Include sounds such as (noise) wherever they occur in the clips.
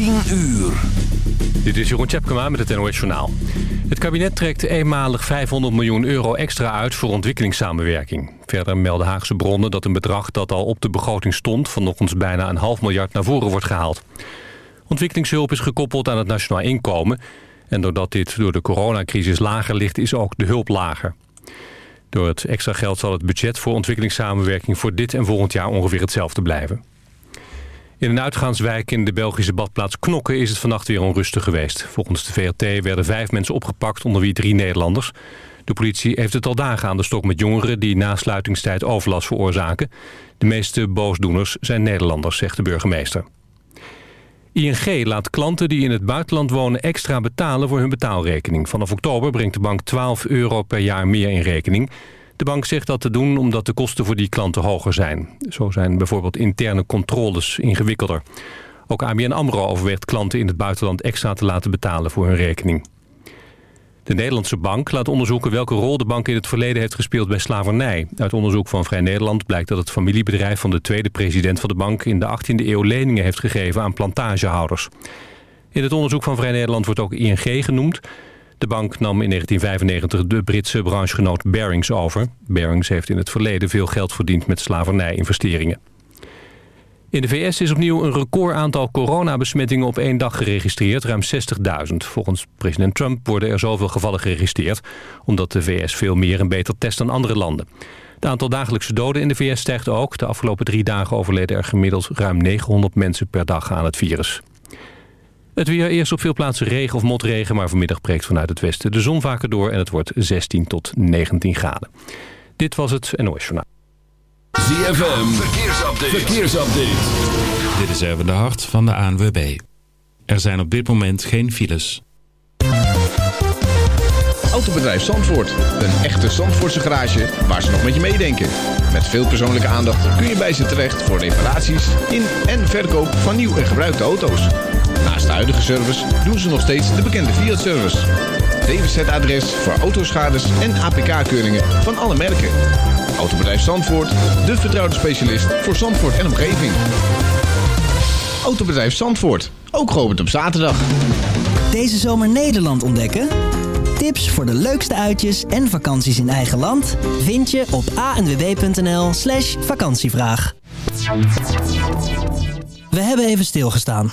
10 uur. Dit is Jeroen Tjepkema met het NOS Journaal. Het kabinet trekt eenmalig 500 miljoen euro extra uit voor ontwikkelingssamenwerking. Verder melden Haagse bronnen dat een bedrag dat al op de begroting stond... van nog eens bijna een half miljard naar voren wordt gehaald. Ontwikkelingshulp is gekoppeld aan het nationaal inkomen... en doordat dit door de coronacrisis lager ligt, is ook de hulp lager. Door het extra geld zal het budget voor ontwikkelingssamenwerking... voor dit en volgend jaar ongeveer hetzelfde blijven. In een uitgaanswijk in de Belgische badplaats Knokke is het vannacht weer onrustig geweest. Volgens de VRT werden vijf mensen opgepakt, onder wie drie Nederlanders. De politie heeft het al dagen aan de stok met jongeren die na sluitingstijd overlast veroorzaken. De meeste boosdoeners zijn Nederlanders, zegt de burgemeester. ING laat klanten die in het buitenland wonen extra betalen voor hun betaalrekening. Vanaf oktober brengt de bank 12 euro per jaar meer in rekening. De bank zegt dat te doen omdat de kosten voor die klanten hoger zijn. Zo zijn bijvoorbeeld interne controles ingewikkelder. Ook ABN AMRO overweegt klanten in het buitenland extra te laten betalen voor hun rekening. De Nederlandse bank laat onderzoeken welke rol de bank in het verleden heeft gespeeld bij slavernij. Uit onderzoek van Vrij Nederland blijkt dat het familiebedrijf van de tweede president van de bank in de 18e eeuw leningen heeft gegeven aan plantagehouders. In het onderzoek van Vrij Nederland wordt ook ING genoemd. De bank nam in 1995 de Britse branchegenoot Barings over. Barings heeft in het verleden veel geld verdiend met slavernijinvesteringen. In de VS is opnieuw een record aantal coronabesmettingen op één dag geregistreerd, ruim 60.000. Volgens president Trump worden er zoveel gevallen geregistreerd... omdat de VS veel meer en beter test dan andere landen. Het aantal dagelijkse doden in de VS stijgt ook. De afgelopen drie dagen overleden er gemiddeld ruim 900 mensen per dag aan het virus. Het weer eerst op veel plaatsen regen of motregen... maar vanmiddag breekt vanuit het westen de zon vaker door... en het wordt 16 tot 19 graden. Dit was het NOS Journaal. ZFM, verkeersupdate. verkeersupdate. Dit is even de hart van de ANWB. Er zijn op dit moment geen files. Autobedrijf Zandvoort. Een echte Zandvoortse garage waar ze nog met je meedenken. Met veel persoonlijke aandacht kun je bij ze terecht... voor reparaties in en verkoop van nieuw en gebruikte auto's. Naast de huidige service doen ze nog steeds de bekende Fiat-service. DWZ-adres voor autoschades en APK-keuringen van alle merken. Autobedrijf Zandvoort, de vertrouwde specialist voor Zandvoort en omgeving. Autobedrijf Zandvoort, ook geopend op zaterdag. Deze zomer Nederland ontdekken? Tips voor de leukste uitjes en vakanties in eigen land... vind je op anwb.nl slash vakantievraag. We hebben even stilgestaan.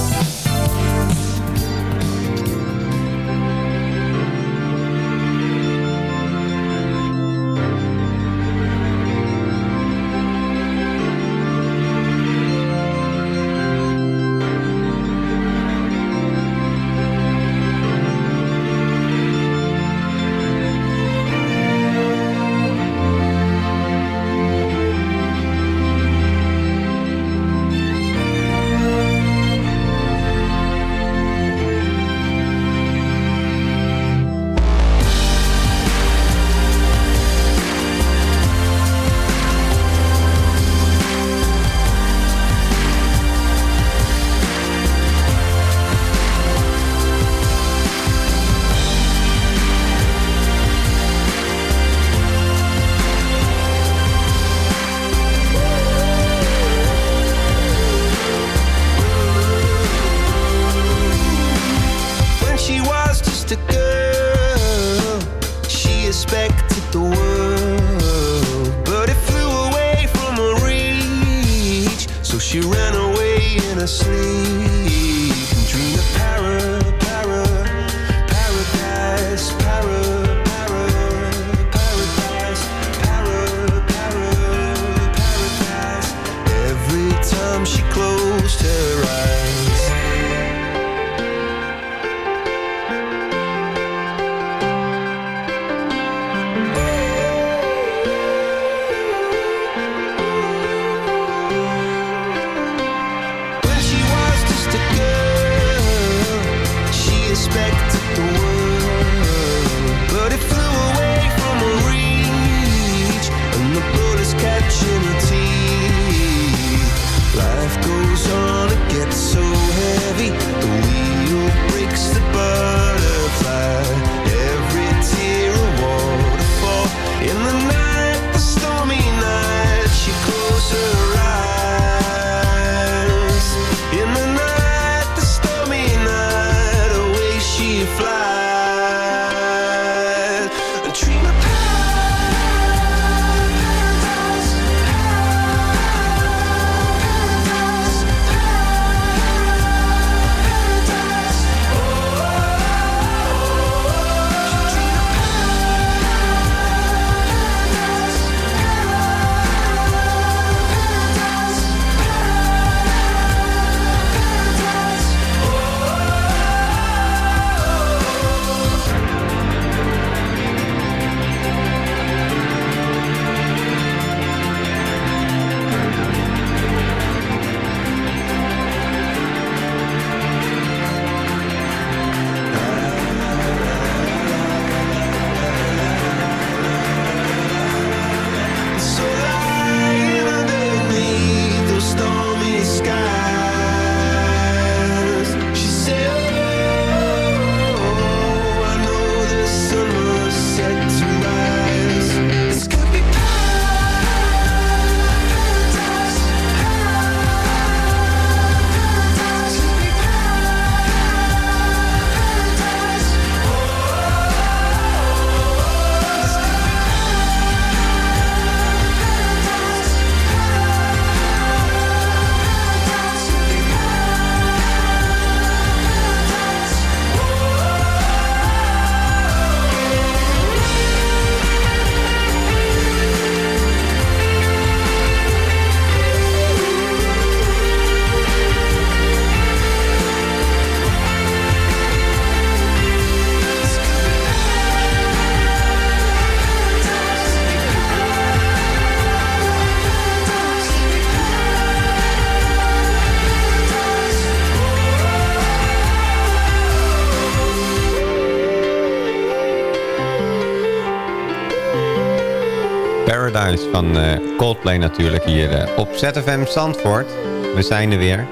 Van uh, Coldplay natuurlijk hier uh, op ZFM Zandvoort. We zijn er weer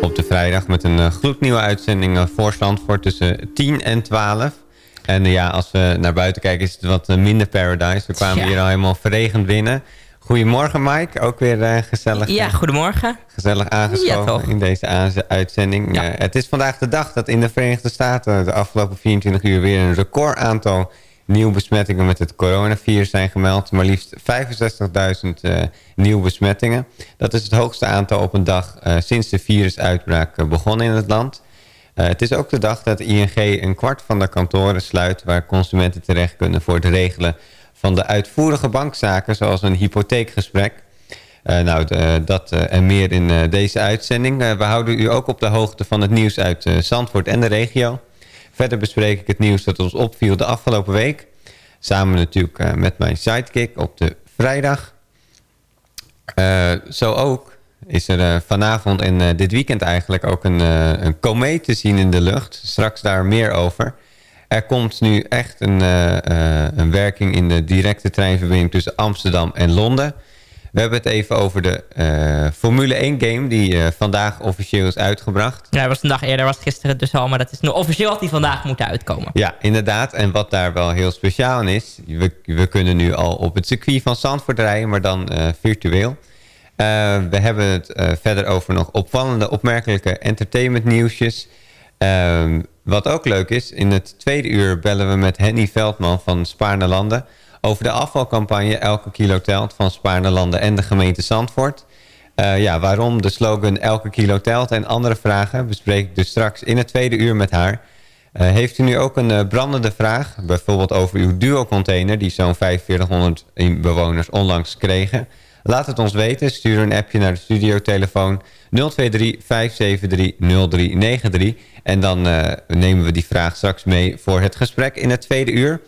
op de vrijdag met een uh, gloednieuwe uitzending voor Zandvoort tussen 10 en 12. En ja, als we naar buiten kijken is het wat minder Paradise. We kwamen hier al helemaal verregend binnen. Goedemorgen Mike, ook weer gezellig. Ja, goedemorgen. Gezellig aangeschoven in deze uitzending. Ja. het is vandaag de dag dat in de Verenigde Staten de afgelopen 24 uur weer een record aantal nieuwe besmettingen met het coronavirus zijn gemeld. Maar liefst 65.000 uh, nieuwe besmettingen. Dat is het hoogste aantal op een dag uh, sinds de virusuitbraak uh, begon in het land. het is ook de dag dat ING een kwart van de kantoren sluit... waar consumenten terecht kunnen voor het regelen van de uitvoerige bankzaken... zoals een hypotheekgesprek. nou, de, dat en meer in deze uitzending. we houden u ook op de hoogte van het nieuws uit Zandvoort en de regio... Verder bespreek ik het nieuws dat ons opviel de afgelopen week. Samen natuurlijk uh, met mijn sidekick op de vrijdag. Uh, zo ook is er uh, vanavond en dit weekend eigenlijk ook een, een komeet te zien in de lucht. Straks daar meer over. Er komt nu echt een, een werking in de directe treinverbinding tussen Amsterdam en Londen. We hebben het even over de uh, Formule 1 game die uh, vandaag officieel is uitgebracht. Ja, dat was een dag eerder, was gisteren dus al, maar dat is nu officieel had die vandaag moeten uitkomen. Ja, inderdaad. En wat daar wel heel speciaal aan is, we, we kunnen nu al op het circuit van Zandvoort rijden, maar dan uh, virtueel. we hebben het verder over nog opvallende, opmerkelijke entertainment nieuwsjes. Ehm, wat ook leuk is, in het tweede uur bellen we met Henny Veldman van Spaarne Landen over de afvalcampagne Elke Kilo Telt van Spaarnelanden en de gemeente Zandvoort. Uh, ja, waarom de slogan Elke Kilo Telt en andere vragen bespreek ik dus straks in het tweede uur met haar. Uh, heeft u nu ook een uh, brandende vraag, bijvoorbeeld over uw duo-container... die zo'n 4500 bewoners onlangs kregen... Laat het ons weten. Stuur een appje naar de studiotelefoon 023 573 0393. En dan nemen we die vraag straks mee voor het gesprek in het tweede uur.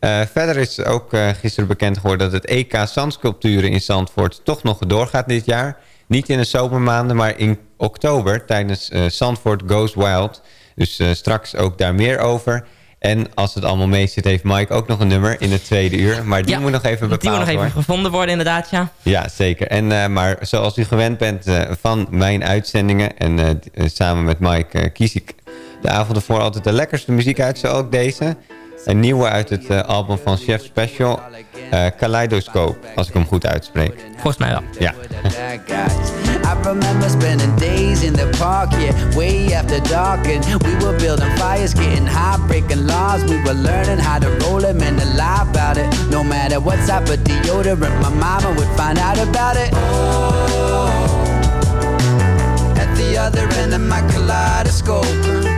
Uh, verder is ook uh, gisteren bekend geworden dat het EK Zandsculpturen in Zandvoort toch nog doorgaat dit jaar. Niet in de zomermaanden, maar in oktober tijdens uh, Zandvoort Goes Wild. Dus straks ook daar meer over. En als het allemaal mee zit, heeft Mike ook nog een nummer in het tweede uur. Maar die moet nog even bepaald worden. Die moet nog even gevonden worden, inderdaad, ja. Ja, zeker. En, maar zoals u gewend bent van mijn uitzendingen... en samen met Mike kies ik de avond ervoor altijd de lekkerste muziek uit, zo ook deze... Een nieuwe uit het uh, album van Chef Special, uh, Kaleidoscope, als ik hem goed uitspreek. Volgens mij wel. Ja. I remember spending days in the park, yeah, way after dark And we were building fires, getting high, breaking laws We were learning how to roll them and to lie about it No matter what type of deodorant my mama would find out about it oh, At the other end of my kaleidoscope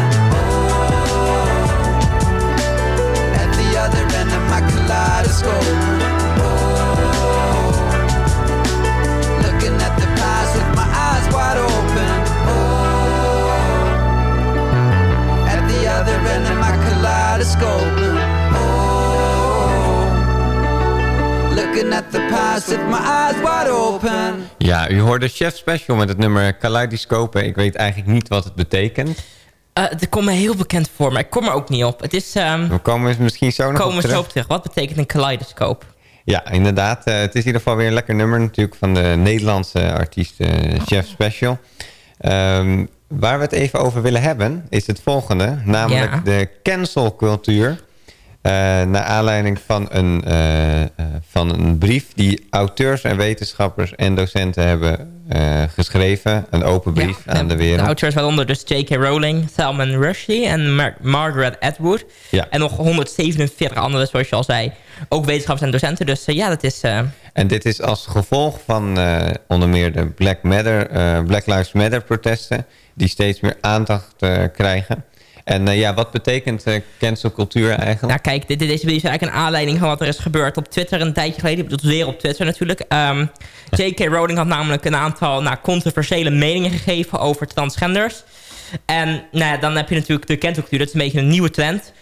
U hoorde Chef Special met het nummer Kaleidoscope. Ik weet eigenlijk niet wat het betekent. Het komt me heel bekend voor, maar ik kom er ook niet op. Het is... ehm, We komen misschien zo nog komen op we zo terug. op terug. Wat betekent een kaleidoscoop? Ja, inderdaad. Eh, het is in ieder geval weer een lekker nummer natuurlijk van de Nederlandse artiest eh, Chef Special. Ehm, waar we het even over willen hebben is het volgende. Namelijk Ja. de cancelcultuur. Eh naar aanleiding van een, eh, eh, van een brief die auteurs en wetenschappers en docenten hebben geschreven. Een open brief Ja, aan de wereld. De auteurs waaronder dus J.K. Rowling, Salman Rushdie en Mar- Margaret Atwood. Ja. En nog 147 anderen, zoals je al zei. Ook wetenschappers en docenten. Dus ja, dat is... En dit is als gevolg van onder meer de Black, Matter, Black Lives Matter protesten... die steeds meer aandacht krijgen. En eh, ja, wat betekent eh cancelcultuur eigenlijk? Nou kijk, dit, deze video is eigenlijk een aanleiding van wat er is gebeurd op Twitter een tijdje geleden. Ik bedoel, weer op Twitter natuurlijk. Ehm, J.K. Rowling had namelijk een aantal nou, controversiële meningen gegeven over transgenders. En nou ja, dan heb je natuurlijk de cancelcultuur. Dat is een beetje een nieuwe trend.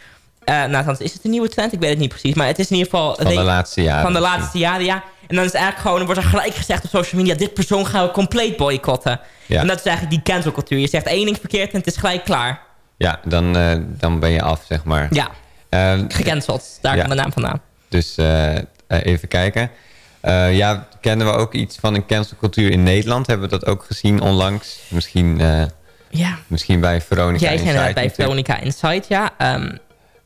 Eh nou, althans, is het een nieuwe trend? Ik weet het niet precies. Maar het is in ieder geval... Van de laatste jaren Van de laatste jaren, ja. En dan is het eigenlijk gewoon... wordt er gelijk gezegd op social media... dit persoon gaan we compleet boycotten. Ja. En dat is eigenlijk die cancelcultuur. Je zegt één ding verkeerd en het is gelijk klaar. Ja, dan, eh, dan ben je af, zeg maar. Ja, Eh, gecanceld. Daar Ja. komt de naam vandaan. dus eh, even kijken. Ja, kennen we ook iets van een cancelcultuur in Nederland? Hebben we dat ook gezien onlangs? Misschien, Ja. misschien bij Veronica Jij Insight net bij natuurlijk. Veronica Insight, ja. Ehm,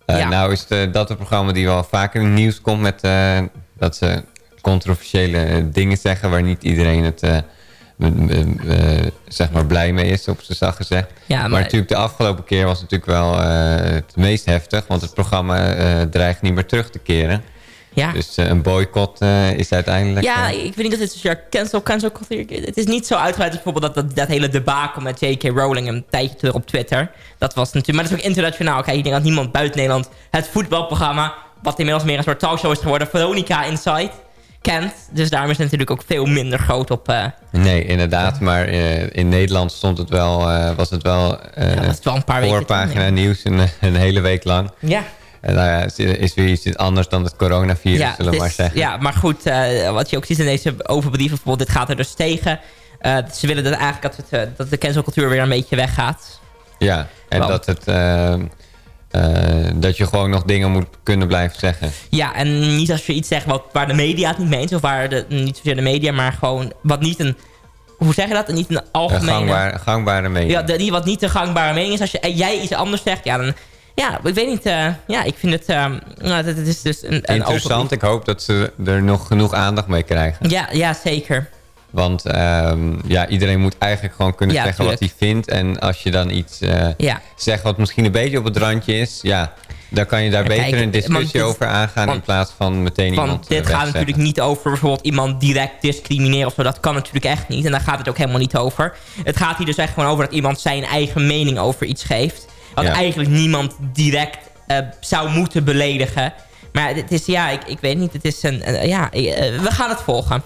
Eh, ja. Nou is het, dat een programma die wel vaker in het nieuws komt met dat ze controversiële dingen zeggen waar niet iedereen het zeg maar blij mee is, op z'n zacht gezegd. Ja, maar, maar- natuurlijk de afgelopen keer was het natuurlijk wel eh, het meest heftig, want het programma eh, dreigt niet meer terug te keren. Ja. Dus eh, een boycott eh, is uiteindelijk... ja, eh, ik weet niet dat het dus ja, cancel, cancel cultuur... Het is niet zo uitgebreid als bijvoorbeeld dat, dat, dat hele debakel met J.K. Rowling een tijdje terug op Twitter. Dat was natuurlijk... Maar dat is ook internationaal. Kijk, ik denk dat niemand buiten Nederland het voetbalprogramma... wat inmiddels meer een soort talkshow is geworden... Veronica Insight kent. Dus daarom is het natuurlijk ook veel minder groot op... eh, Nee, inderdaad. Maar eh, in Nederland stond het wel, eh, was het wel, was het wel een paar weken voorpagina nieuws een, een hele week lang. ja. En nou ja, het is weer iets anders dan het coronavirus, ja, zullen we maar zeggen. Ja, maar goed, wat je ook ziet in deze overbrief... bijvoorbeeld, dit gaat er dus tegen. Ze willen dat eigenlijk dat, het, dat de cancelcultuur weer een beetje weggaat. Ja, en Want- dat, het, eh, dat je gewoon nog dingen moet kunnen blijven zeggen. Ja, en niet als je iets zegt wat, waar de media het niet mee eens... of waar de, niet zozeer de media, maar gewoon wat niet een... Hoe zeg je dat? Niet een algemene... gangbaar, gangbare mening. Ja, de, wat niet de gangbare mening is. Als je, en jij iets anders zegt, ja, dan... Ja, ik weet niet. eh, ja, ik vind het... nou, het, het is dus een, een Interessant. Ik hoop dat ze er nog genoeg aandacht mee krijgen. Ja, ja, zeker. Want ehm, ja, iedereen moet eigenlijk gewoon kunnen Ja, zeggen wat hij vindt. En als je dan iets eh, Ja. zegt wat misschien een beetje op het randje is... ja, dan kan je daar beter kijk, een discussie dit- over aangaan... in want- plaats van meteen iemand Want eh, dit gaat wegzetten. natuurlijk niet over bijvoorbeeld iemand direct discrimineren of zo. Dat kan natuurlijk echt niet. En daar gaat het ook helemaal niet over. Het gaat hier dus echt gewoon over dat iemand zijn eigen mening over iets geeft. Wat Ja. eigenlijk niemand direct eh, zou moeten beledigen. Maar het is, ja, ik, ik weet niet. Het is een, ja, eh, we gaan het volgen.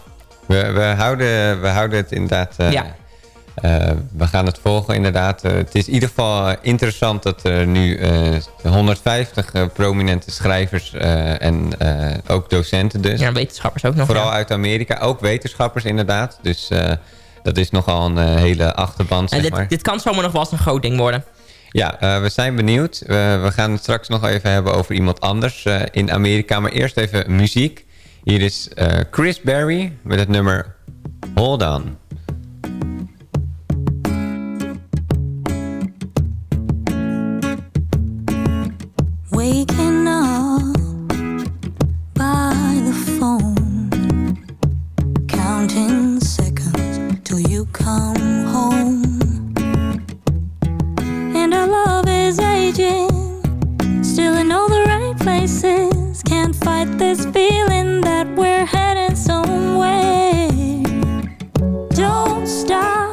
We, we, houden, we houden het inderdaad... eh, Ja. eh, we gaan het volgen inderdaad. Eh, het is in ieder geval interessant dat er nu eh, 150 eh, prominente schrijvers en ook docenten dus. Ja, wetenschappers ook nog. Vooral ja. uit Amerika. Ook wetenschappers inderdaad. Dus dat is nogal een hele achterband, En maar. dit, dit kan zomaar nog wel eens een groot ding worden. Ja, we zijn benieuwd. We- we gaan het straks nog even hebben over iemand anders in Amerika. Maar eerst even muziek. Hier is eh, Chris Berry met het nummer Hold On. Waking up by the phone, counting seconds till you come home. And our love is aging fight this feeling that we're heading somewhere. Don't stop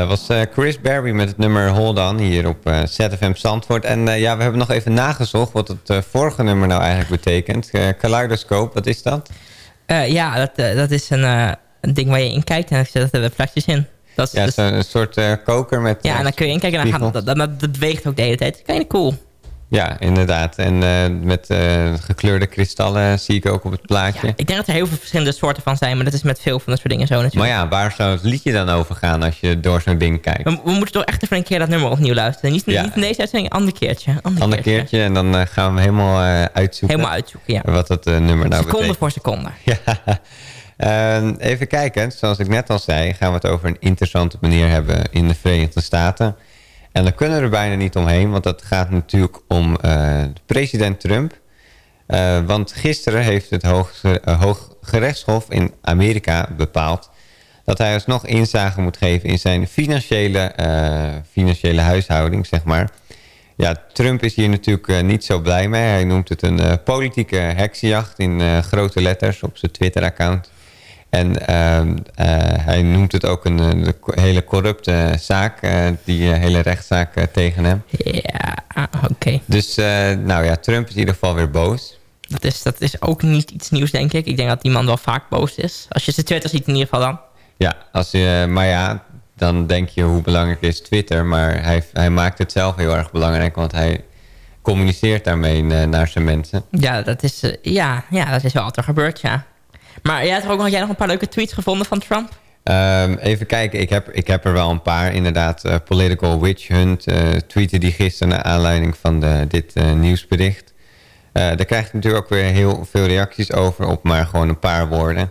dat was eh, Chris Berry met het nummer Hold On hier op eh, ZFM Zandvoort. En eh, ja, we hebben nog even nagezocht wat het vorige nummer nou eigenlijk betekent. Kaleidoscope, wat is dat? Ja, dat, dat is een, een ding waar je in kijkt en er zitten er flesjes in. Dat is Ja, dus- een soort eh, koker met... ja, en dan kun je inkijken en dan gaat, dat, dat, dat beweegt ook de hele tijd. Kind of cool. Ja, inderdaad. En eh, met eh, gekleurde kristallen zie ik ook op het plaatje. Ik denk dat er heel veel verschillende soorten van zijn, maar dat is met veel van dat soort dingen zo Maar natuurlijk. ja, waar zou het liedje dan over gaan als je door zo'n ding kijkt? We, we moeten toch echt even een keer dat nummer opnieuw luisteren. Niet, Ja. niet in deze uitzending, een ander keertje. Ander, Ander keertje en dan eh, gaan we helemaal uitzoeken. Helemaal uitzoeken, ja. Wat dat nummer nou Seconde betekent. voor seconde. (laughs) Ja. Ehm, even kijken, zoals ik net al zei, gaan we het over een interessante manier hebben in de Verenigde Staten. En dan kunnen we er bijna niet omheen, want dat gaat natuurlijk om eh, president Trump. Eh, want gisteren heeft het eh, Hooggerechtshof in Amerika bepaald dat hij alsnog inzage moet geven in zijn financiële, financiële huishouding, zeg maar. Ja, Trump is hier natuurlijk niet zo blij mee. Hij noemt het een politieke heksenjacht in grote letters op zijn Twitter-account. En ehm, eh, hij noemt het ook een, een hele corrupte zaak, eh, die eh, hele rechtszaak tegen hem. Ja, oké. Dus nou ja, Trump is in ieder geval weer boos. Dat is, dat is ook niet iets nieuws, denk ik. Ik denk dat die man wel vaak boos is. Als je zijn Twitter ziet in ieder geval dan. Ja, als je, maar ja, dan denk je hoe belangrijk is Twitter. Maar hij, hij maakt het zelf heel erg belangrijk, want hij communiceert daarmee naar zijn mensen. Ja, dat is, ja, ja, dat is wel altijd gebeurd, ja. Maar jij had, ook had jij nog een paar leuke tweets gevonden van Trump? Ehm, even kijken, ik heb, ik heb er wel een paar. Inderdaad, eh, Political Witch Hunt uh, tweette die gisteren... naar aanleiding van de, dit uh, nieuwsbericht. daar krijg je natuurlijk ook weer heel veel reacties over... op maar gewoon een paar woorden.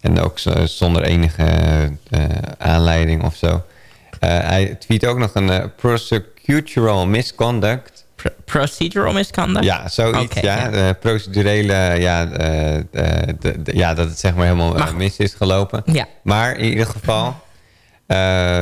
En ook zonder enige aanleiding of zo. hij tweet ook nog een prosecutorial misconduct procedural misconduct? Ja, zoiets. ja. De procedurele, ja, de, de, ja, dat het zeg maar helemaal maar, mis is gelopen. Ja. Maar in ieder geval,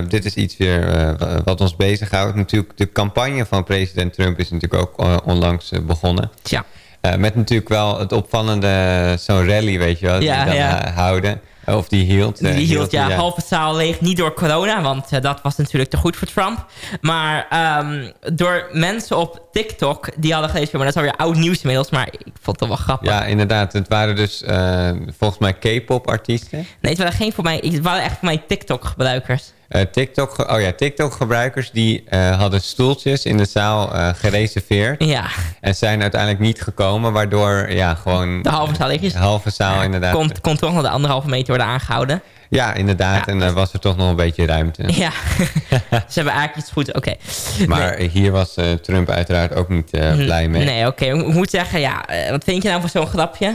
dit is iets weer wat ons bezighoudt. Natuurlijk, de campagne van president Trump is natuurlijk ook onlangs begonnen. Ja. met natuurlijk wel het opvallende, zo'n rally, weet je wel, die ja, dan ja. houden. Of die hield. Die, hield, hield, ja, halve zaal leeg. Niet door corona, want uh, dat was natuurlijk te goed voor Trump. Maar um, door mensen op TikTok, die hadden gelezen... maar dat is alweer oud nieuws inmiddels, maar ik vond het wel grappig. Ja, inderdaad. Het waren dus uh, volgens mij K-pop artiesten. Nee, het waren geen voor mij... Het waren echt voor mij TikTok gebruikers. Uh, TikTok, oh ja, TikTok-gebruikers die uh, hadden stoeltjes in de zaal uh, gereserveerd. Ja. En zijn uiteindelijk niet gekomen, waardoor ja, gewoon... De halve zaal is. De halve zaal, inderdaad. Kon, kon toch nog de anderhalve meter worden aangehouden. Ja, inderdaad. Ja. En dan was er toch nog een beetje ruimte. (laughs) Ja, (laughs) ze hebben eigenlijk iets goed. Oké. Okay. Maar nee. hier was Trump uiteraard ook niet blij mee. Nee, oké. Okay. Ik moet zeggen, ja, wat vind je nou van zo'n grapje?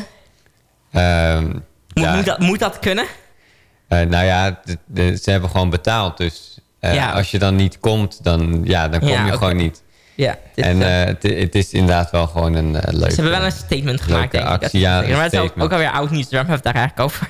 Ehm, moet, ja. moet, dat, moet dat kunnen? Uh, nou ja, de, de, ze hebben gewoon betaald. Dus uh, ja. als je dan niet komt, dan, ja, dan kom ja, je okay. gewoon niet. Ja, en uh, het, is inderdaad wel gewoon een leuke Ze hebben wel een statement gemaakt, denk ik. Actie, ja, maar het is ook, alweer oud nieuws. Daarom hebben we het daar eigenlijk over.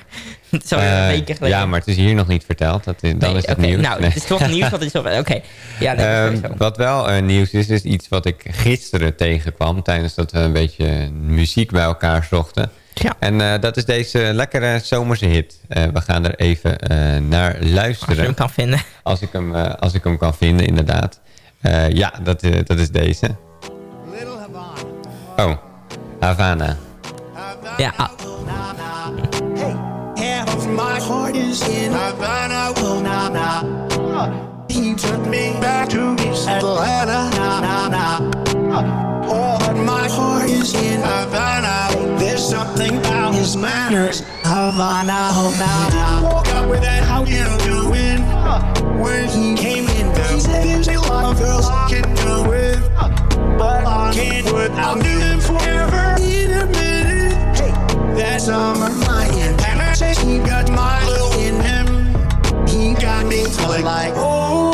(laughs) Zo een weken geleden. Ja, maar het is hier nog niet verteld. Dat is, dan nee, is het okay. nieuws. Nou, nee. het is toch nieuws. Wat is Oké. Okay. Ja, nee, um, wat wel nieuws is, is iets wat ik gisteren tegenkwam... tijdens dat we een beetje muziek bij elkaar zochten... Ja. En uh, dat is deze lekkere zomerse hit. Uh, we gaan er even uh, naar luisteren. Als je hem kan vinden. Als ik hem, als ik hem kan vinden, inderdaad. ja, dat, dat is deze. Oh, Havana. Ja. Ah. He took me back to Atlanta. Oh, my heart is in Havana. There's something about his manners. Havana, Havana. Woke up with that, how you doing? When he came in, he said there's a lot of girls I can do with. But I can't without him forever. In a minute, that summer lion. And I say he got my little in him. He got me feeling like, oh.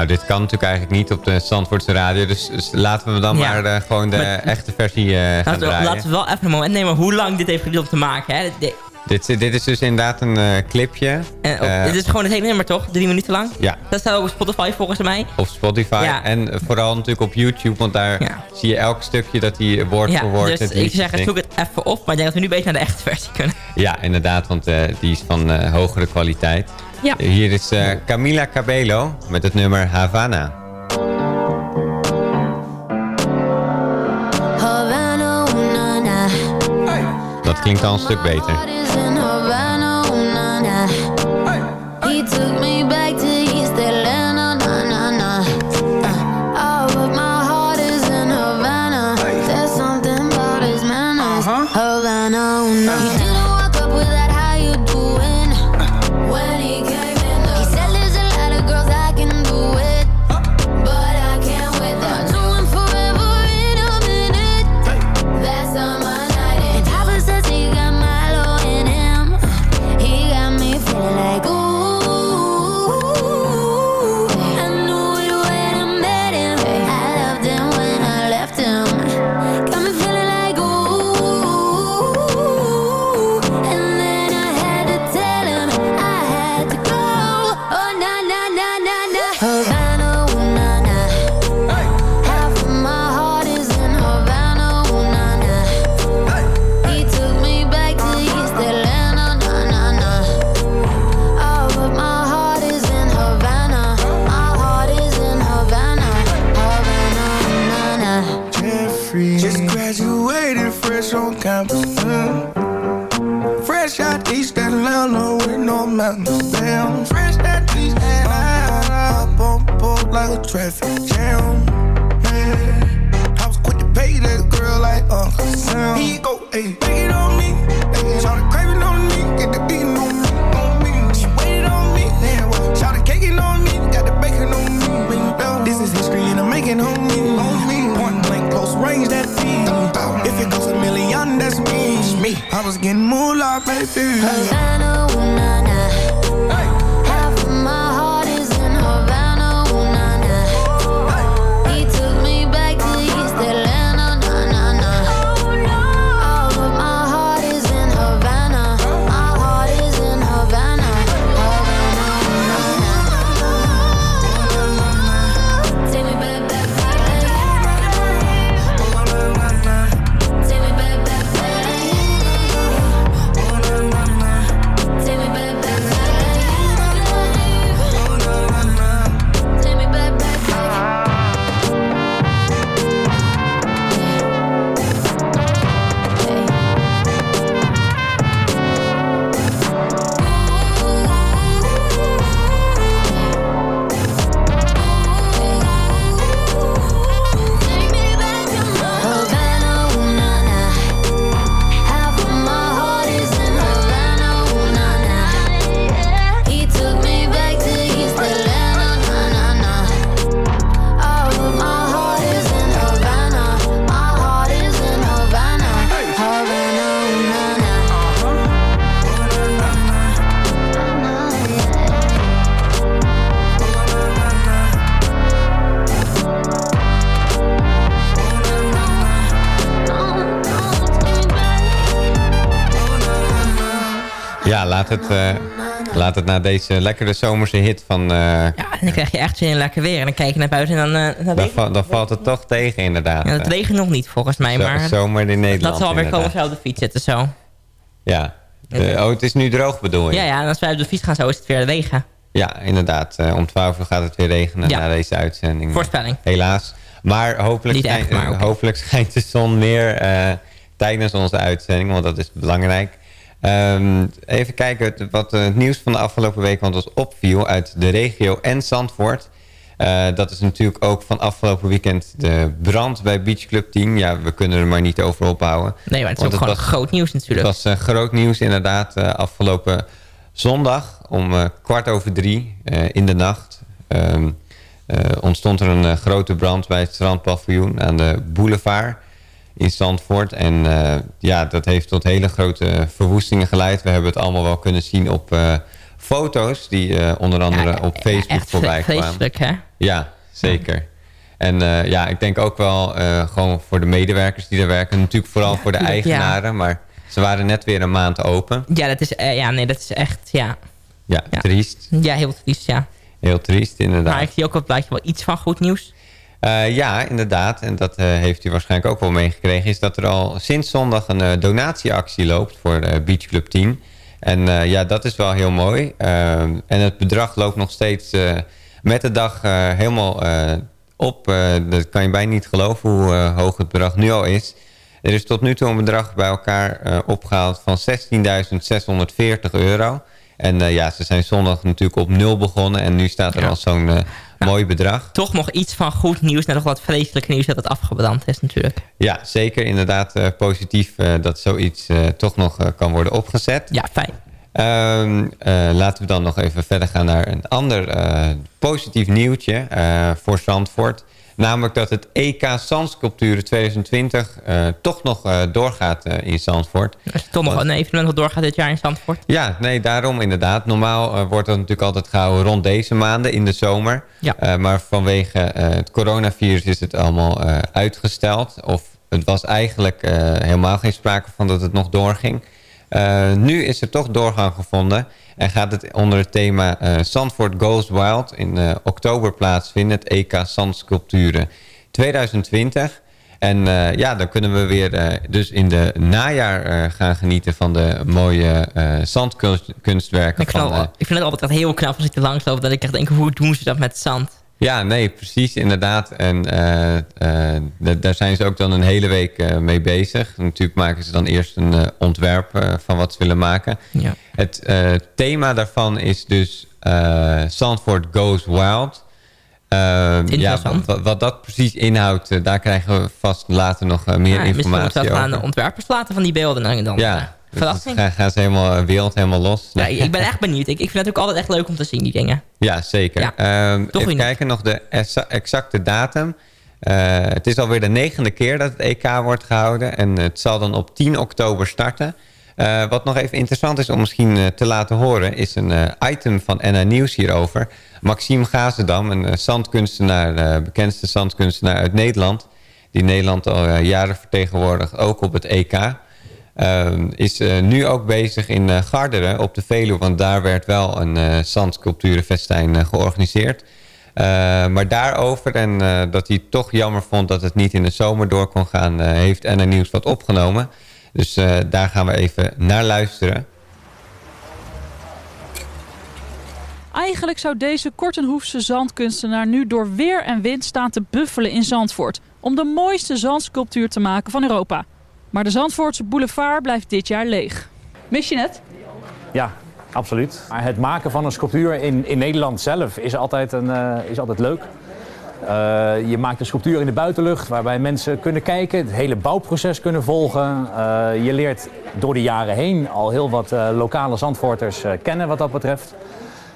Nou, dit kan natuurlijk eigenlijk niet op de Zandvoortse radio. Dus, dus laten we dan ja. maar uh, gewoon de maar, echte versie uh, gaan laten we, draaien. Laten we wel even een moment nemen hoe lang dit heeft geduurd om te maken. Hè? Dit, dit is dus inderdaad een uh, clipje. Dit is gewoon het hele nummer, toch? Drie minuten lang? Ja. Dat staat ook op Spotify volgens mij. Op Spotify. Ja. En vooral natuurlijk op YouTube. Want daar ja. zie je elk stukje dat die woord voor woord... Dus ik zeg, zoek het even op. Maar ik denk dat we nu beter naar de echte versie kunnen. Ja, inderdaad. Want die is van hogere kwaliteit. Ja. Hier is Camila Cabello met het nummer Havana. Havana, na, na. Dat klinkt al een stuk beter. History and I'm making on me, on me. Point blank, close range, that feed. If it goes a million, that's me. me. I was getting moolah, baby. Havana, ooh, nah, nah. Ja, laat het, eh, laat het na deze lekkere zomerse hit van... eh, Ja, en dan krijg je echt zin in lekker weer. En dan kijk je naar buiten en dan... eh, dan, dan, va- dan valt het toch tegen inderdaad. ja, het regent nog niet volgens mij, zo- maar... zomer in Nederland Dat zal weer komen wij op de fiets zitten zo. Ja. De- oh, het is nu droog bedoel je? Ja, ja, en als wij op de fiets gaan zo is het weer regen. Ja, inderdaad. Om 12 uur gaat het weer regenen Ja. na deze uitzending. Voorspelling. Helaas. Maar hopelijk, Niet echt, schijnt, maar oké. hopelijk (laughs) schijnt de zon meer tijdens onze uitzending, want dat is belangrijk. Ehm, even kijken wat het nieuws van de afgelopen week want ons opviel uit de regio en Zandvoort. Eh, dat is natuurlijk ook van afgelopen weekend de brand bij Beach Club 10. Ja, we kunnen er maar niet over ophouden. Nee, maar het is ook gewoon was- groot nieuws natuurlijk. Het was eh, groot nieuws inderdaad eh, afgelopen zondag om kwart over drie in de nacht. ehm, eh, ontstond er een grote brand bij het strandpaviljoen aan de boulevard in Zandvoort. En eh, ja, dat heeft tot hele grote verwoestingen geleid. We hebben het allemaal wel kunnen zien op eh, foto's die eh, onder andere op Facebook voorbij kwamen. hè? Ja, zeker. En ja, ik denk ook wel gewoon voor de medewerkers die er werken. Natuurlijk vooral voor de eigenaren. Maar ze waren net weer een maand open. Ja, dat is, ja, nee, dat is echt, ja. Ja, triest. Ja, heel triest, ja. Heel triest, inderdaad. Maar ik zie ook op het plaatje wel iets van goed nieuws. Eh, ja, inderdaad. En dat eh, heeft u waarschijnlijk ook wel meegekregen. Is dat er al sinds zondag een eh, donatieactie loopt voor Beach Club 10. En ja, dat is wel heel mooi. En het bedrag loopt nog steeds met de dag helemaal op. Dat kan je bijna niet geloven hoe hoog het bedrag nu al is. Er is tot nu toe een bedrag bij elkaar eh, opgehaald van 16.640 euro. En eh, ja, ze zijn zondag natuurlijk op nul begonnen. En nu staat er al zo'n eh, mooi bedrag. Toch nog iets van goed nieuws. Net nog wat vreselijke nieuws dat het afgebrand is natuurlijk. Ja, zeker. Inderdaad eh, positief dat zoiets toch nog kan worden opgezet. Ja, fijn. Ehm, eh, laten we dan nog even verder gaan naar een ander positief nieuwtje voor Zandvoort. Namelijk dat het EK Zandsculpturen 2020 eh, toch nog eh, doorgaat eh, in Zandvoort. Er is toch nog een evenement dat doorgaat dit jaar in Zandvoort. Ja, nee, daarom inderdaad. Normaal wordt dat natuurlijk altijd gehouden rond deze maanden in de zomer. Ja. Maar vanwege het coronavirus is het allemaal uitgesteld. Of het was eigenlijk helemaal geen sprake van dat het nog doorging. Nu is er toch doorgang gevonden. En gaat het onder het thema Zandvoort Goes Wild in eh, oktober plaatsvinden. Het EK Zandsculpturen 2020. En eh, ja, dan kunnen we weer dus in de najaar gaan genieten van de mooie zandkunstwerken. Ik van, ik vind het altijd heel knap als ik er langs loop. Dat ik echt denk, hoe doen ze dat met zand? Ja, nee, precies, inderdaad. En eh, eh, da- daar zijn ze ook dan een hele week eh, mee bezig. Natuurlijk maken ze dan eerst een ontwerp van wat ze willen maken. Ja. Het thema daarvan is dus Zandvoort Goes Wild. Ehm, ja, wat, wat dat precies inhoudt, daar krijgen we vast later nog meer Ja, misschien informatie moeten we dat aan de over. ontwerpers laten van die beelden. En dan, eh, Ja, verrassing. gaan, gaan ze helemaal wereld helemaal los. Ja, Nee. ik ben echt benieuwd. Ik, ik vind het ook altijd echt leuk om te zien, die dingen. Ja, zeker. Ja, toch even kijken, nog de exa- exacte datum. Eh, het is alweer de negende keer dat het EK wordt gehouden. En het zal dan op 10 oktober starten. Eh, wat nog even interessant is om misschien eh, te laten horen... is een item van NA Nieuws hierover. Maxime Gazendam, een zandkunstenaar... bekendste zandkunstenaar uit Nederland... die Nederland al jaren vertegenwoordigt, ook op het EK... Ehm, is eh, nu ook bezig in eh, Garderen op de Veluwe. Want daar werd wel een eh zandsculpturenfestijn georganiseerd. Eh, maar daarover en dat hij toch jammer vond dat het niet in de zomer door kon gaan... heeft NN Nieuws wat opgenomen. Dus daar gaan we even naar luisteren. Eigenlijk zou deze Kortenhoefse zandkunstenaar nu door weer en wind staan te buffelen in Zandvoort. Om de mooiste zandsculptuur te maken van Europa. Maar de Zandvoortse boulevard blijft dit jaar leeg. Mis je het? Ja, absoluut. Maar het maken van een sculptuur in, in Nederland zelf is altijd, een, eh, is altijd leuk. Eh, je maakt een sculptuur in de buitenlucht waarbij mensen kunnen kijken, het hele bouwproces kunnen volgen. Eh, je leert door de jaren heen al heel wat lokale Zandvoorters kennen wat dat betreft.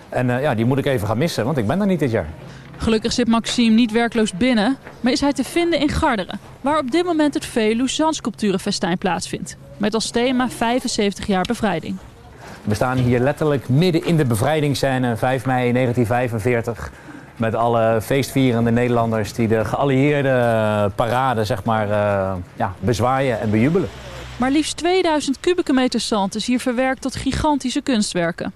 En ja, die moet ik even gaan missen, want ik ben er niet dit jaar. Gelukkig zit Maxime niet werkloos binnen, maar is hij te vinden in Garderen, waar op dit moment het Veluwe Zandsculpturenfestijn plaatsvindt. Met als thema 75 jaar bevrijding. We staan hier letterlijk midden in de bevrijdingsscène, 5 mei 1945. Met alle feestvierende Nederlanders die de geallieerde parade zeg maar, eh, ja, bezwaaien en bejubelen. Maar liefst 2000 kubieke meter zand is hier verwerkt tot gigantische kunstwerken.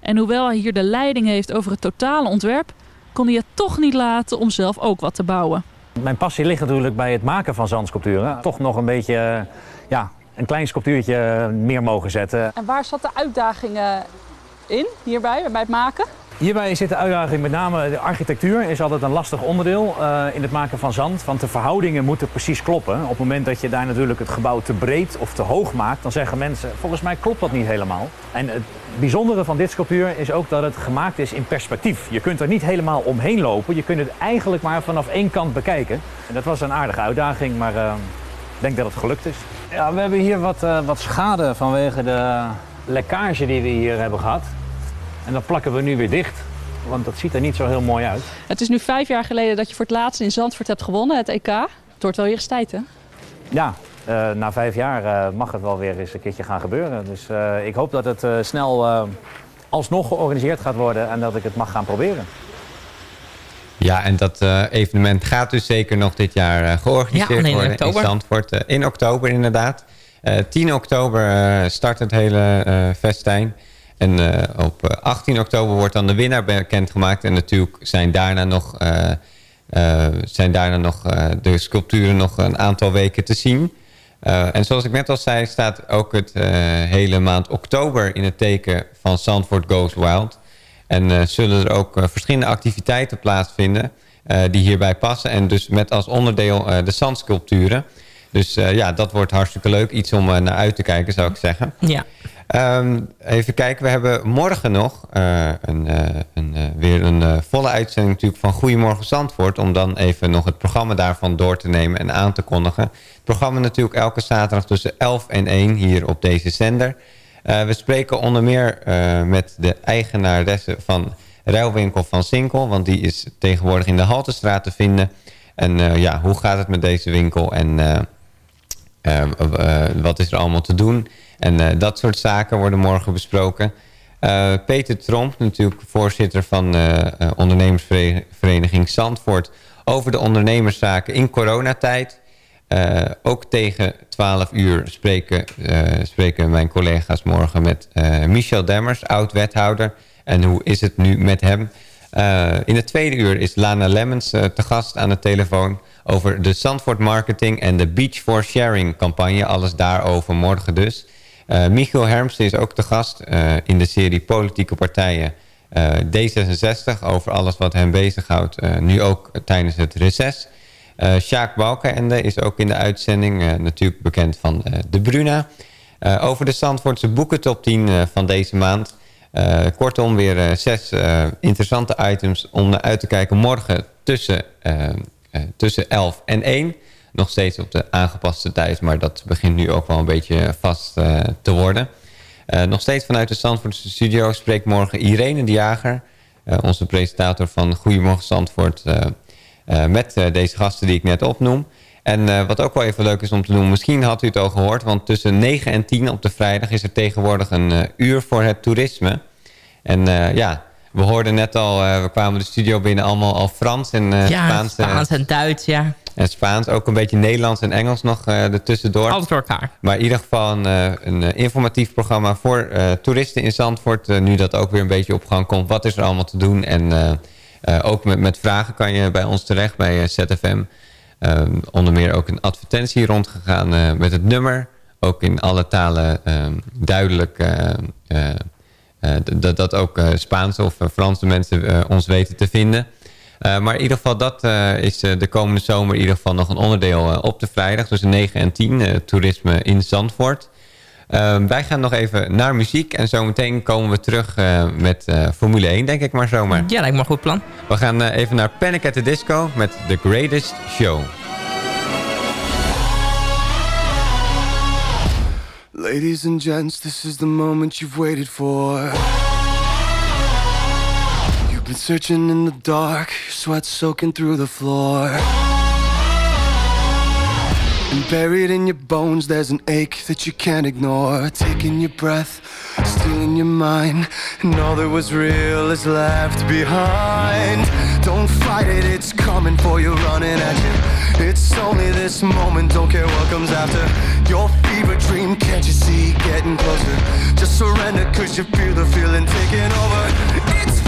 En hoewel hij hier de leiding heeft over het totale ontwerp, kon hij het toch niet laten om zelf ook wat te bouwen. Mijn passie ligt natuurlijk bij het maken van zandsculpturen. Toch nog een beetje eh, ja, een klein sculptuurtje meer mogen zetten. En waar zat de uitdaging eh, in hierbij, bij het maken? Hierbij zit de uitdaging met name de architectuur is altijd een lastig onderdeel eh, in het maken van zand. Want de verhoudingen moeten precies kloppen. Op het moment dat je daar natuurlijk het gebouw te breed of te hoog maakt, dan zeggen mensen volgens mij klopt dat niet helemaal. En het bijzondere van dit sculptuur is ook dat het gemaakt is in perspectief. Je kunt er niet helemaal omheen lopen. Je kunt het eigenlijk maar vanaf één kant bekijken. En dat was een aardige uitdaging, maar eh, ik denk dat het gelukt is. Ja, we hebben hier wat, eh, wat schade vanwege de lekkage die we hier hebben gehad. En dat plakken we nu weer dicht, want dat ziet er niet zo heel mooi uit. Het is nu vijf jaar geleden dat je voor het laatst in Zandvoort hebt gewonnen, het EK. Het wordt wel weer eens tijd, hè? Ja, eh, na vijf jaar eh, mag het wel weer eens een keertje gaan gebeuren. Dus eh, ik hoop dat het eh, snel eh, alsnog georganiseerd gaat worden en dat ik het mag gaan proberen. Ja, en dat eh, evenement gaat dus zeker nog dit jaar eh, georganiseerd Ja, nee, in worden oktober. in Zandvoort. eh, in oktober inderdaad. Eh 10 oktober eh, start het hele eh, festijn. En eh, op eh, 18 oktober wordt dan de winnaar bekendgemaakt. En natuurlijk zijn daarna nog, eh, eh, zijn daarna nog eh, de sculpturen nog een aantal weken te zien. Eh, en zoals ik net al zei, staat ook het eh, hele maand oktober in het teken van Zandvoort Goes Wild. En eh, zullen er ook eh, verschillende activiteiten plaatsvinden eh, die hierbij passen. En dus met als onderdeel eh, de zandsculpturen. Dus eh, ja, dat wordt hartstikke leuk. Iets om eh, naar uit te kijken, zou ik zeggen. Ja. Ehm, even kijken, we hebben morgen nog eh, een, eh, een, eh, weer een volle uitzending natuurlijk van Goedemorgen Zandvoort. Om dan even nog het programma daarvan door te nemen en aan te kondigen. Het programma natuurlijk elke zaterdag tussen 11 en 1 hier op deze zender. We spreken onder meer met de eigenaresse van Ruilwinkel van Sinkel. Want die is tegenwoordig in de Haltestraat te vinden. En ja, hoe gaat het met deze winkel en wat is er allemaal te doen? En eh, dat soort zaken worden morgen besproken. Eh, Peter Tromp, natuurlijk voorzitter van eh, eh, ondernemersvereniging Zandvoort... over de ondernemerszaken in coronatijd. Ook tegen 12 uur spreken, spreken mijn collega's morgen met Michel Demmers, oud-wethouder. En hoe is het nu met hem? In het tweede uur is Lana Lemmens te gast aan de telefoon... over de Zandvoort Marketing en de Beach for Sharing campagne. Alles daarover morgen dus. Eh Michiel Hermsen is ook te gast eh, in de serie Politieke Partijen eh, D66... over alles wat hem bezighoudt, nu ook tijdens het reces... Sjaak Balkenende is ook in de uitzending, natuurlijk bekend van De Bruna. Over de Zandvoortse boekentop 10 eh, van deze maand. Kortom, weer zes interessante items om naar uit te kijken. Morgen tussen, tussen 11 en 1. Nog steeds op de aangepaste tijd, maar dat begint nu ook wel een beetje vast eh, te worden. Eh, nog steeds vanuit de Zandvoortse studio spreekt morgen Irene de Jager... eh, onze presentator van Goedemorgen Zandvoort... met deze gasten die ik net opnoem. En wat ook wel even leuk is om te doen, misschien had u het al gehoord... want tussen 9 en 10 op de vrijdag is er tegenwoordig een uur voor het toerisme. En ja, we hoorden net al, we kwamen de studio binnen allemaal al Frans en ja, Spaans. Spaans en Duits, ja. En Spaans, ook een beetje Nederlands en Engels nog uh, ertussendoor. Alles door elkaar. Maar in ieder geval een, uh, een informatief programma voor uh, toeristen in Zandvoort. Nu dat ook weer een beetje op gang komt. Wat is er allemaal te doen? En ook met, met vragen kan je bij ons terecht bij ZFM. Um, onder meer ook een advertentie rondgegaan met het nummer. Ook in alle talen duidelijk... Uh, dat, dat ook Spaanse of Franse mensen ons weten te vinden. Maar in ieder geval, dat is de komende zomer in ieder geval nog een onderdeel op de vrijdag. Tussen 9 en 10, toerisme in Zandvoort. Ehm, wij gaan nog even naar muziek. En zometeen komen we terug met Formule 1, denk ik maar zomaar. Ja, lijkt me een goed plan. We gaan even naar Panic at the Disco met The Greatest Show. Ladies and gents, this is the moment you've waited for. Been searching in the dark, sweat soaking through the floor. And buried in your bones, there's an ache that you can't ignore. Taking your breath, stealing your mind, and all that was real is left behind. Don't fight it, it's coming for you, running at you. It's only this moment, don't care what comes after. Your fever dream, can't you see, getting closer? Just surrender, cause you feel the feeling taking over. It's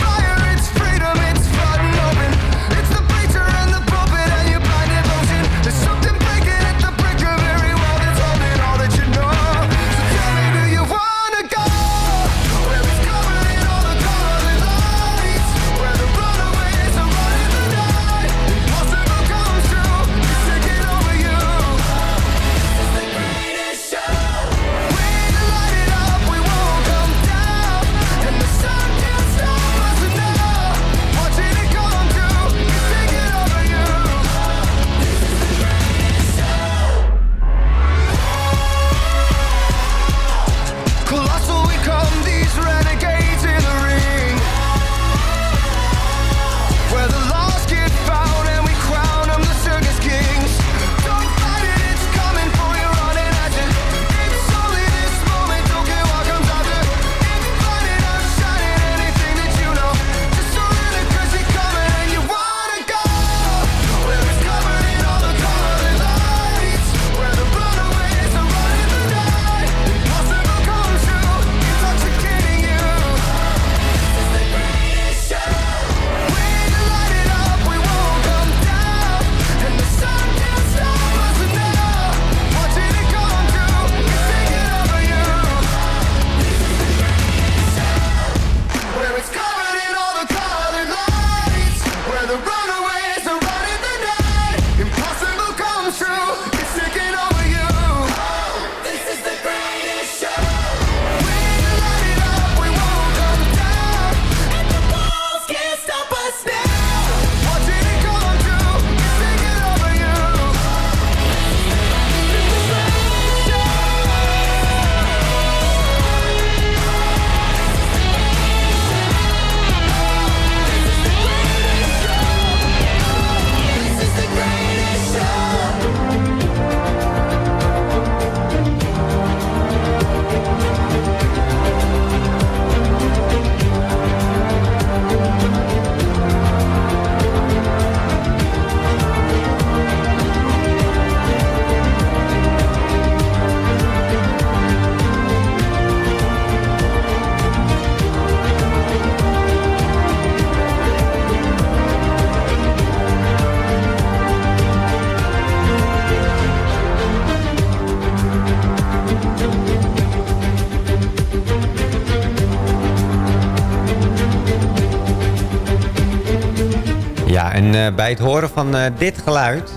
bij het horen van uh, dit geluid...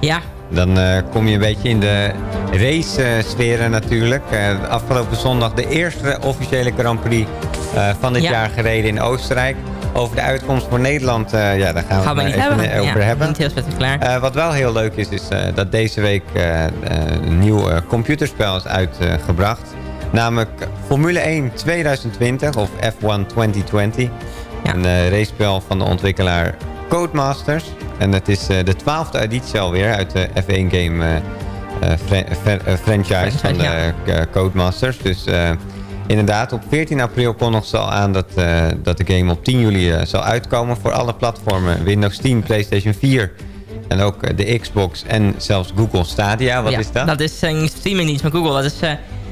Ja. Dan uh, kom je een beetje in de race-sferen natuurlijk. Eh, afgelopen zondag de eerste officiële Grand Prix eh, van dit Ja. jaar gereden in Oostenrijk. Over de uitkomst voor Nederland, eh, ja, daar gaan we Gaan we het even hebben. over Ja, hebben. Niet heel spectaculair. Eh, wat wel heel leuk is, is eh, dat deze week eh, eh, een nieuw eh, computerspel is uitgebracht. Namelijk Formule 1 2020 of F1 2020. Een eh, racespel van de ontwikkelaar Codemasters. En het is eh, de twaalfde editie alweer uit de F1 game eh, eh, fran- fran- eh, franchise van de Codemasters. Dus inderdaad, op 14 april kondigt al aan dat, dat de game op 10 juli zal uitkomen voor alle platformen. Windows 10, PlayStation 4 en ook de Xbox en zelfs Google Stadia. Wat Ja, is dat? Dat is een streamingdienst van Google. Dat is,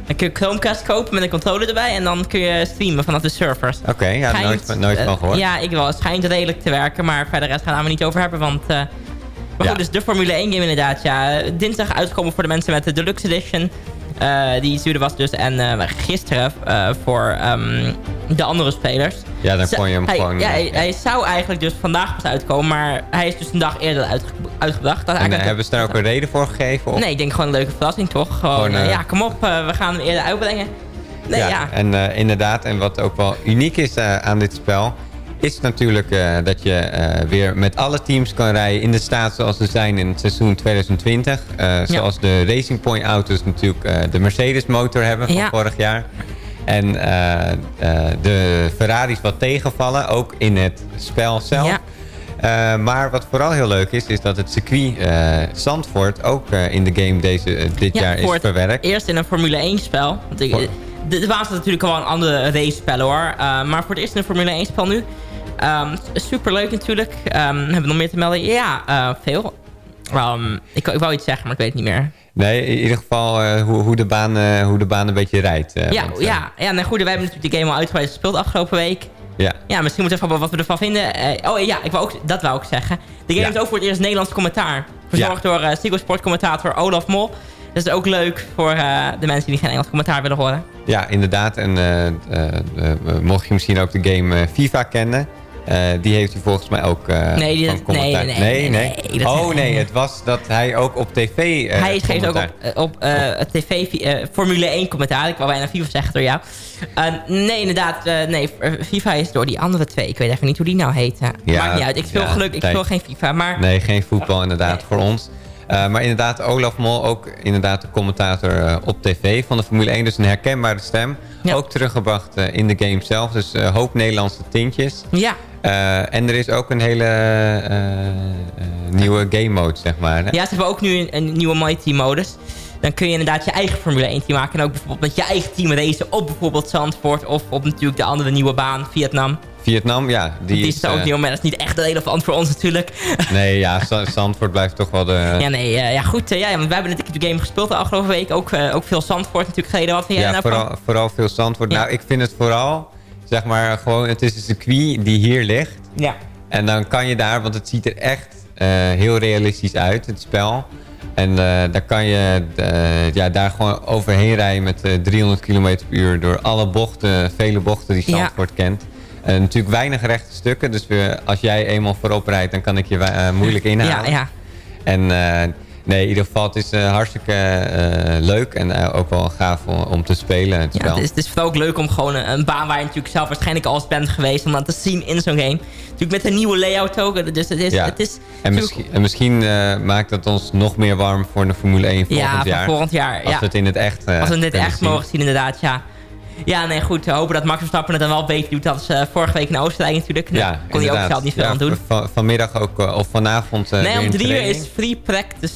dan kun je Chromecast kopen met een controller erbij en dan kun je streamen vanaf de servers. Oké, ja, Schijnt, nooit, nooit van gehoord. ja, ik wel. Het schijnt redelijk te werken, maar verder gaan we het niet over hebben, want... eh, maar goed, dus de Formule 1 game inderdaad, ja. Dinsdag uitgekomen voor de mensen met de Deluxe Edition. Eh, die iets duurder was dus. En eh, gisteren eh, voor ehm, de andere spelers. Ja, dan kon je hem hij, gewoon... Ja, hij, hij zou eigenlijk dus vandaag pas uitkomen, maar hij is dus een dag eerder uitge- uitgebracht. Dat en, eigenlijk- hebben ze daar ook een reden voor gegeven? Of? Nee, ik denk gewoon een leuke verrassing, toch? Gewoon, Gewoon, ja, kom op, we gaan hem eerder uitbrengen. Nee, ja. En eh, inderdaad, en wat ook wel uniek is aan dit spel... is natuurlijk eh, dat je eh, weer met alle teams kan rijden in de staat zoals ze zijn in het seizoen 2020. Eh, Zoals de Racing Point auto's natuurlijk de Mercedes motor hebben van Ja. vorig jaar. En de Ferraris wat tegenvallen, ook in het spel zelf. Ja. Maar wat vooral heel leuk is, is dat het circuit eh, Zandvoort ook in de game deze, dit jaar is verwerkt. Eerst in een Formule 1 spel. Want ik- De basis natuurlijk al een andere race spellen hoor. Uh, maar voor het eerst in een Formule 1 spel nu. Um, Super leuk natuurlijk. Um, hebben we nog meer te melden? Ja, uh, veel. Um, ik, ik wou iets zeggen, maar ik weet het niet meer. Nee, in ieder geval uh, hoe, hoe, de baan, uh, hoe de baan een beetje rijdt. Ja, want, ja, ja nee, goed, wij hebben natuurlijk de game al uitgebreid gespeeld afgelopen week. Ja. ja, misschien moeten we even wat we ervan vinden. Oh ja, ik wou ook, dat wou ik zeggen. De game Ja. heeft ook voor het eerst Nederlands commentaar. Verzorgd door uh, Sport commentator Olaf Mol. Dat is ook leuk voor uh, de mensen die geen Engels commentaar willen horen. Ja, inderdaad. En uh, mocht je misschien ook de game FIFA kennen... Uh, die heeft hij volgens mij ook uh, nee, die, van nee, nee, nee, nee, nee, Oh nee, het was dat hij ook op tv... Uh, hij geeft ook op, op het tv Formule 1 commentaar. Ik wou bijna FIFA zeggen door jou. nee, inderdaad. nee, FIFA is door die andere twee. Ik weet even niet hoe die nou heet. Ja, Maakt niet uit. Ik speel ja, geluk. Ik speel geen FIFA. Maar... Nee, geen voetbal inderdaad voor ons. Uh, maar inderdaad, Olaf Mol, ook inderdaad de commentator uh, op tv van de Formule 1. Dus een herkenbare stem. Ja. Ook teruggebracht uh, in de game zelf. Dus hoop Nederlandse tintjes. Ja. en er is ook een hele nieuwe game mode, zeg maar. Hè? Ja, ze hebben ook nu een, een nieuwe Mighty modus. Dan kun je inderdaad je eigen Formule 1 team maken. En ook bijvoorbeeld met je eigen team racen op bijvoorbeeld Zandvoort. Of op natuurlijk de andere nieuwe baan, Vietnam. Vietnam, ja. Die, die is, ook niet, maar dat is niet echt relevant voor ons natuurlijk. (laughs) Nee, ja, Zandvoort blijft toch wel de... Ja, nee, uh, ja goed. Uh, ja, want wij hebben natuurlijk de game gespeeld de afgelopen week. Ook, uh, ook veel Zandvoort natuurlijk gereden. Wat vind jij ja, nou vooral, van? vooral veel Zandvoort. Ja. Nou, ik vind het vooral, zeg maar, gewoon... Het is een circuit die hier ligt. Ja. En dan kan je daar, want het ziet er echt heel realistisch uit, het spel. En daar kan je ja, daar gewoon overheen rijden met 300 km per uur... door alle bochten, vele bochten die Zandvoort ja. kent. Uh, natuurlijk weinig rechte stukken. Dus we, als jij eenmaal voorop rijdt, dan kan ik je uh, moeilijk (laughs) inhalen. Ja, ja. En uh, nee, in ieder geval, het is hartstikke leuk en ook wel gaaf om, om te spelen. Het, ja, het, is, het is vooral ook leuk om gewoon een, een, baan waar je natuurlijk zelf waarschijnlijk al eens bent geweest... om dat te zien in zo'n game. Natuurlijk met een nieuwe layout ook. Dus het is... Ja. Het is en, misschien, en misschien maakt dat ons nog meer warm voor de Formule 1 volgend ja, jaar. volgend jaar. Als we het in het echt Als we het in het echt zien. mogen zien, inderdaad, ja. Ja, nee, goed. We hopen dat Max Verstappen het dan wel beter doet dan uh, vorige week in Oostenrijk natuurlijk. Ja, nou, kon hij ook zelf niet veel ja, aan doen. Van, vanmiddag ook, uh, of vanavond uh, Nee, om drie uur is free practice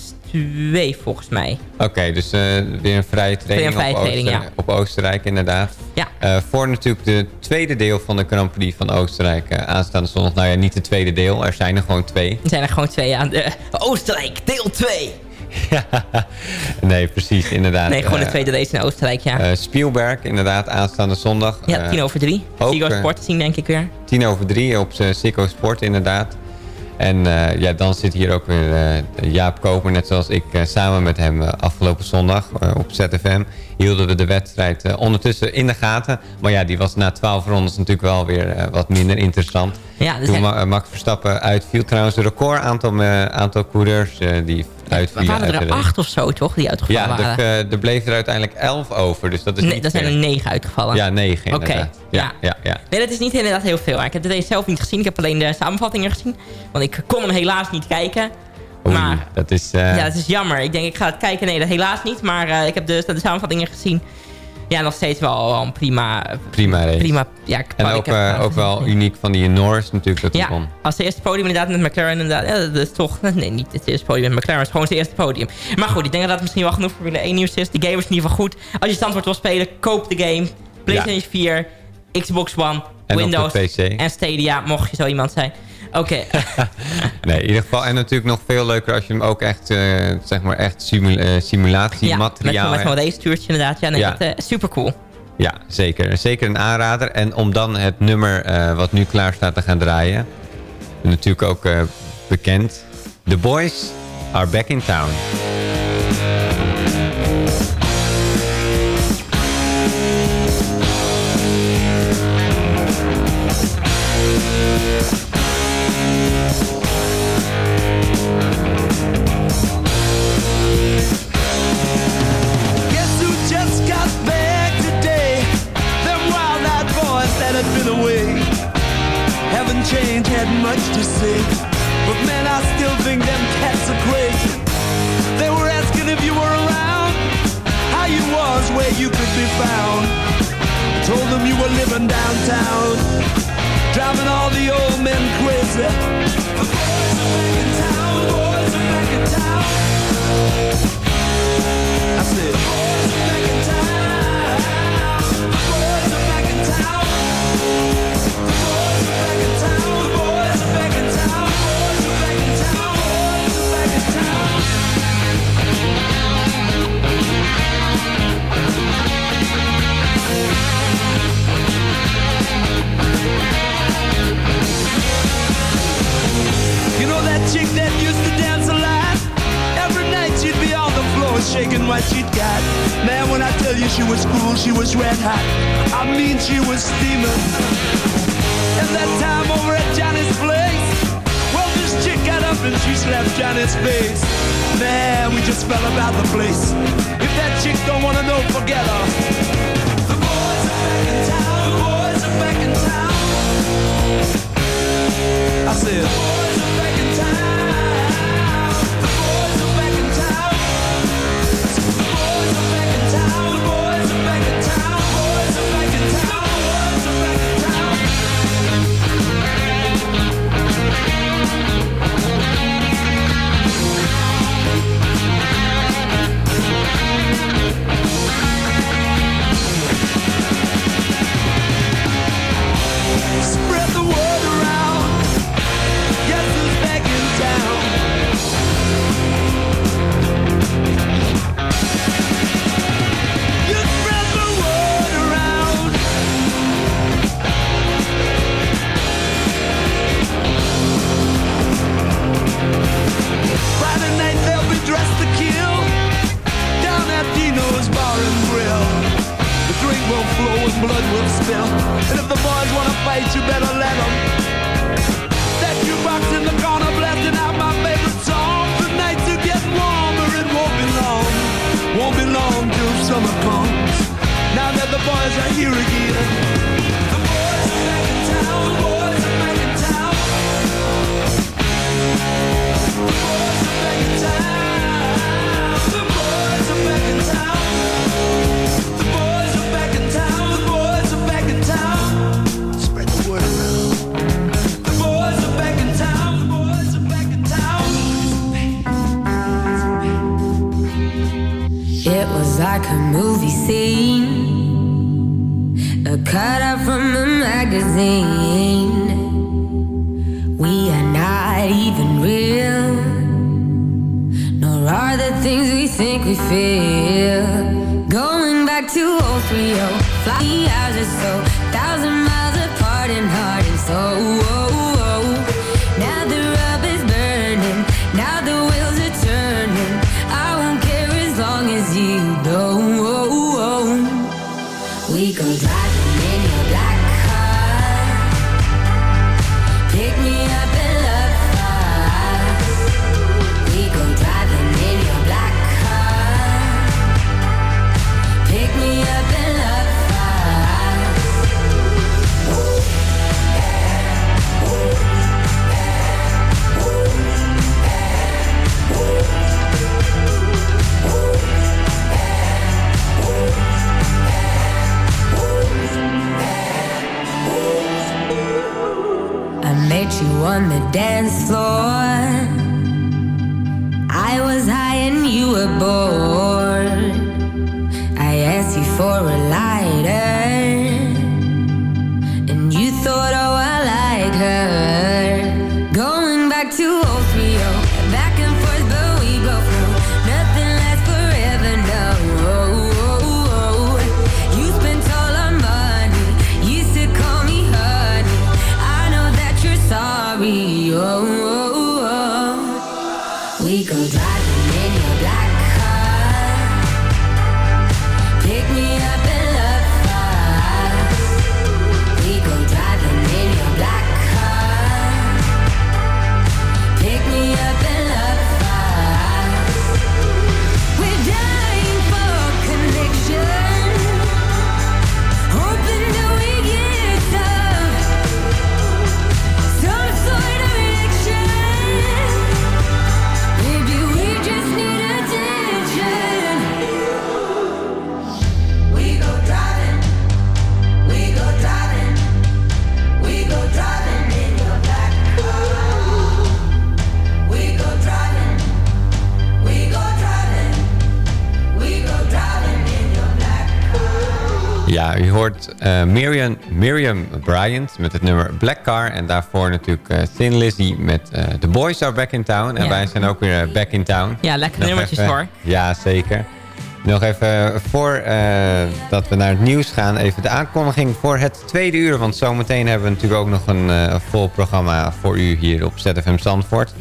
2 volgens mij. Oké, okay, dus weer een vrije training, een vrije op, training Oostenrijk, ja. op, Oostenrijk inderdaad. Ja. voor natuurlijk de tweede deel van de Grand Prix van Oostenrijk aanstaande zondag. Nou ja, niet het tweede deel, er zijn er gewoon twee. Er zijn er gewoon twee aan. De, Oostenrijk, deel 2! Nee, precies, inderdaad. Nee, gewoon de tweede race in Oostenrijk, ja. Uh, Spielberg, inderdaad, aanstaande zondag. Ja, tien over drie. Ziggo Sport te zien, denk ik weer. Tien over drie op Ziggo Sport, inderdaad. En uh, ja, dan zit hier ook weer uh, Jaap Koper, net zoals ik, samen met hem afgelopen zondag op ZFM. Hielden we de wedstrijd ondertussen in de gaten. Maar ja, die was na twaalf rondes natuurlijk wel weer wat minder interessant. Ja, dus Toen ja. Max Verstappen uitviel. Trouwens, een record aantal, aantal coureurs die uitvielen. waren er de race. acht of zo, toch? Die uitgevallen Ja, waren. er, eh, er bleef er uiteindelijk elf over. Dus dat is Nee, niet dat zijn er negen uitgevallen. Ja, negen Oké, inderdaad. Ja, ja, ja. Nee, dat is niet inderdaad heel veel. Ik heb race zelf niet gezien. Ik heb alleen de samenvattingen gezien. Want ik kon hem helaas niet kijken. Oei, maar dat is... eh, ja, het is jammer. Ik denk, ik ga het kijken. Nee, dat helaas niet. Maar eh, ik heb de, de samenvattingen gezien. Ja, nog steeds wel, wel een prima... Prima race. Prima, ja, En ook, heb- eh, ook wel uniek van die Norris natuurlijk dat Ja, als de eerste podium inderdaad met McLaren inderdaad. Ja, dat is toch... Nee, niet het eerste podium met McLaren. Het is gewoon het eerste podium. Maar goed, ik denk dat dat misschien wel genoeg voor Formule 1 nieuws is. De game is in ieder geval goed. Als je standwoord wil spelen, koop de game. PlayStation 4, Xbox One, En de Windows en Stadia, mocht je zo iemand zijn. Oké, (laughs) Nee, in ieder geval. En natuurlijk nog veel leuker als je hem ook echt, eh, zeg maar, echt simul eh, ja, met, simulatiemateriaal met race stuurtje inderdaad. Ja, nee, Ja. dat eh, super cool. Ja, zeker. Zeker een aanrader. En om dan het nummer eh, wat nu klaar staat te gaan draaien. Natuurlijk ook eh, bekend. The Boys are back in town. We go driving in your black car. Pick me up you on the dance floor. I was high and you were bored. I asked you for a Ja, u hoort eh, Miriam, Miriam Bryant met het nummer Black Car. En daarvoor natuurlijk eh Thin Lizzy met eh The Boys Are Back in Town. En Ja. wij zijn ook weer back in town. Ja, lekkere Nog nummertjes even- hoor. Ja, zeker. Nog even voor eh, dat we naar het nieuws gaan. Even de aankondiging voor het tweede uur. Want zometeen hebben we natuurlijk ook nog een vol programma voor u hier op ZFM Zandvoort.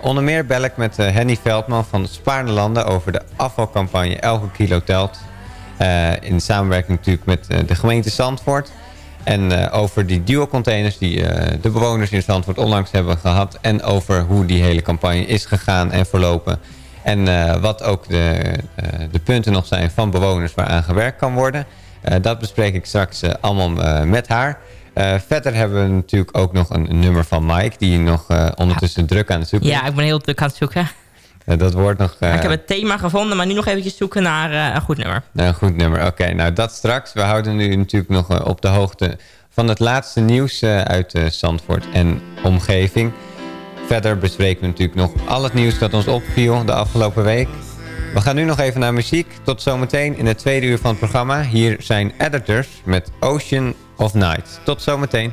Onder meer bel ik met Henny Veldman van Spaarne Landen over de afvalcampagne Elke Kilo Telt. Eh, in samenwerking natuurlijk met eh, de gemeente Zandvoort. En eh, over die duo-containers die eh, de bewoners in Zandvoort onlangs hebben gehad. En over hoe die hele campagne is gegaan en verlopen. En wat ook de, de punten nog zijn van bewoners waaraan gewerkt kan worden. Dat bespreek ik straks allemaal met haar. Verder hebben we natuurlijk ook nog een nummer van Mike... die nog ondertussen druk aan het zoeken is. Ja, ik ben heel druk aan het zoeken. Eh, dat wordt nog... eh, ik heb het thema gevonden, maar nu nog eventjes zoeken naar eh, een goed nummer. Nou, een goed nummer. Oké, nou dat straks. We houden u natuurlijk nog eh, op de hoogte van het laatste nieuws eh, uit eh, Zandvoort en omgeving. Verder bespreken we natuurlijk nog al het nieuws dat ons opviel de afgelopen week. We gaan nu nog even naar muziek. Tot zometeen in het tweede uur van het programma. Hier zijn Editors met Ocean of Night. Tot zometeen.